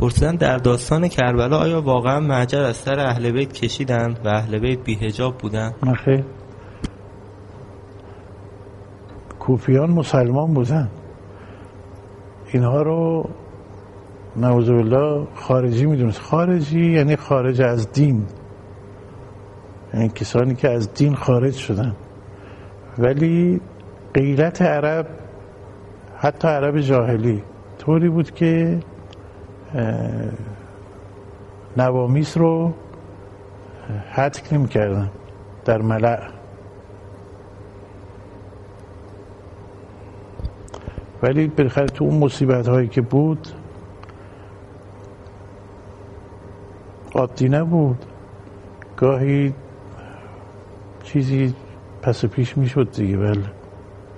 پرسیدن در داستان کربلا آیا واقعا معجر از سر اهل بیت کشیدند و اهل بیت بیهجاب بودند؟ نخیر کوفیان مسلمان بودن. اینها رو نعوذ بالله خارجی می‌دونست. خارجی یعنی خارج از دین. یعنی کسانی که از دین خارج شدن. ولی غیرت عرب حتی عرب جاهلی طوری بود که نوامیس رو حتک نمی کردن در ملع. ولی بالاخره تو اون مصیبت هایی که بود عادی نبود. گاهی چیزی پس پیش می‌شد دیگه بله.